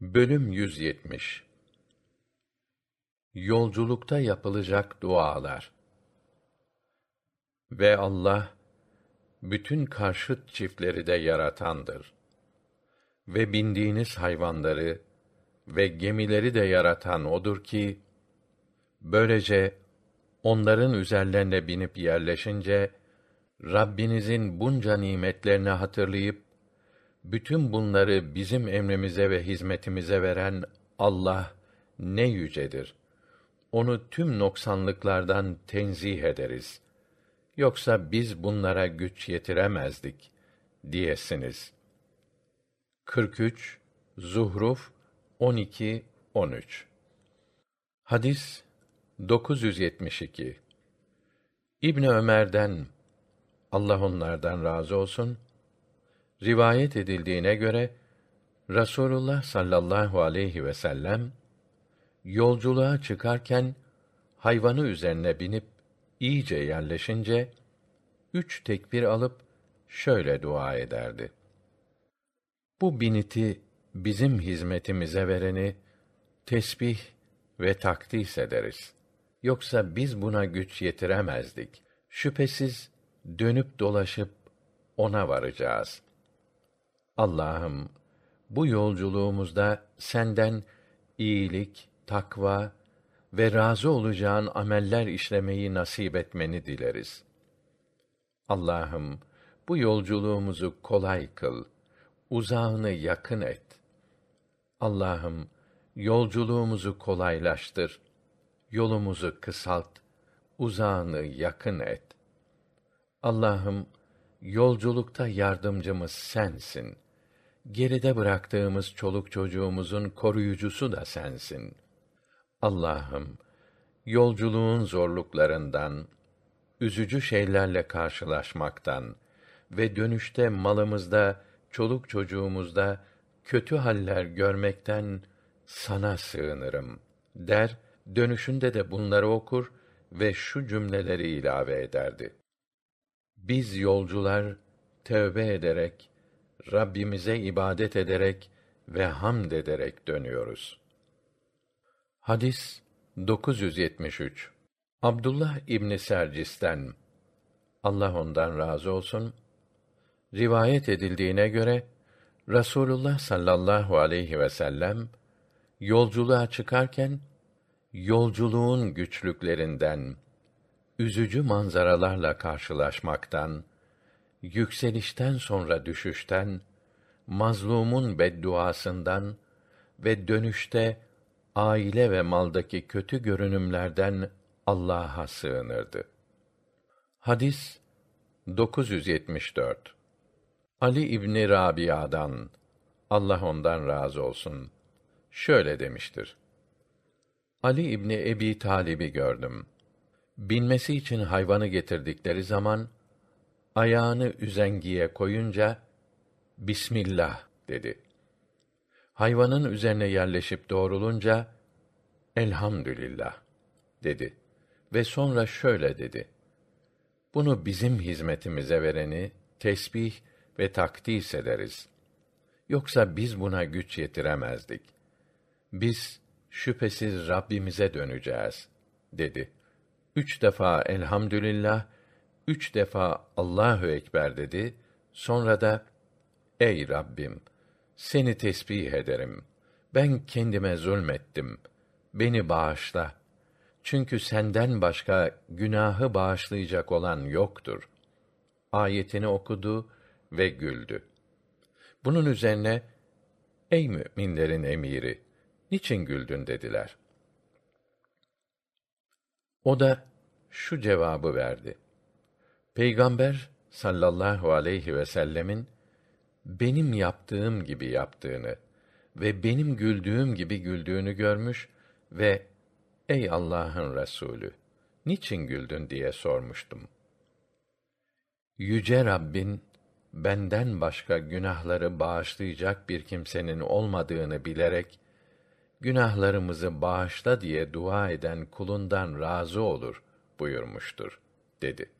Bölüm 170 Yolculukta yapılacak dualar Ve Allah bütün karşıt çiftleri de yaratandır. Ve bindiğiniz hayvanları ve gemileri de yaratan odur ki böylece onların üzerlerine binip yerleşince Rabbinizin bunca nimetlerini hatırlayıp bütün bunları bizim emrimize ve hizmetimize veren Allah ne yücedir. Onu tüm noksanlıklardan tenzih ederiz. Yoksa biz bunlara güç yetiremezdik diyesiniz. 43 Zuhruf 12 13 Hadis 972 İbn Ömer'den Allah onlardan razı olsun rivayet edildiğine göre Rasulullah sallallahu aleyhi ve sellem yolculuğa çıkarken hayvanı üzerine binip iyice yerleşince üç tekbir alıp şöyle dua ederdi. Bu biniti bizim hizmetimize vereni tesbih ve takdis ederiz. Yoksa biz buna güç yetiremezdik. Şüphesiz dönüp dolaşıp ona varacağız. Allah'ım bu yolculuğumuzda senden iyilik, takva ve razı olacağın ameller işlemeyi nasip etmeni dileriz. Allah'ım bu yolculuğumuzu kolay kıl, uzağını yakın et. Allah'ım yolculuğumuzu kolaylaştır, yolumuzu kısalt, uzağını yakın et. Allah'ım yolculukta yardımcımız sensin geride bıraktığımız çoluk çocuğumuzun koruyucusu da sensin. Allah'ım, yolculuğun zorluklarından, üzücü şeylerle karşılaşmaktan ve dönüşte malımızda, çoluk çocuğumuzda kötü haller görmekten sana sığınırım der, dönüşünde de bunları okur ve şu cümleleri ilave ederdi. Biz yolcular tövbe ederek Rabbimize ibadet ederek ve hamd ederek dönüyoruz. Hadis 973 Abdullah İbni Sercis'ten. Allah ondan razı olsun. Rivayet edildiğine göre Rasulullah sallallahu aleyhi ve sellem yolculuğa çıkarken yolculuğun güçlüklerinden üzücü manzaralarla karşılaşmaktan yükselişten sonra düşüşten, mazlumun bedduasından ve dönüşte aile ve maldaki kötü görünümlerden Allah'a sığınırdı. Hadis 974 Ali İbni Rabia'dan Allah ondan razı olsun şöyle demiştir. Ali İbni Ebi Talib'i gördüm. Binmesi için hayvanı getirdikleri zaman ayağını üzengiye koyunca Bismillah dedi. Hayvanın üzerine yerleşip doğrulunca Elhamdülillah dedi ve sonra şöyle dedi. Bunu bizim hizmetimize vereni tesbih ve takdis ederiz. Yoksa biz buna güç yetiremezdik. Biz şüphesiz Rabbimize döneceğiz dedi. Üç defa elhamdülillah üç defa Allahu ekber dedi. Sonra da Ey Rabbim seni tesbih ederim. Ben kendime zulmettim. Beni bağışla. Çünkü senden başka günahı bağışlayacak olan yoktur. Ayetini okudu ve güldü. Bunun üzerine Ey müminlerin emiri, niçin güldün dediler. O da şu cevabı verdi. Peygamber sallallahu aleyhi ve sellemin benim yaptığım gibi yaptığını ve benim güldüğüm gibi güldüğünü görmüş ve ey Allah'ın Resulü niçin güldün diye sormuştum. Yüce Rabbin benden başka günahları bağışlayacak bir kimsenin olmadığını bilerek günahlarımızı bağışla diye dua eden kulundan razı olur buyurmuştur dedi.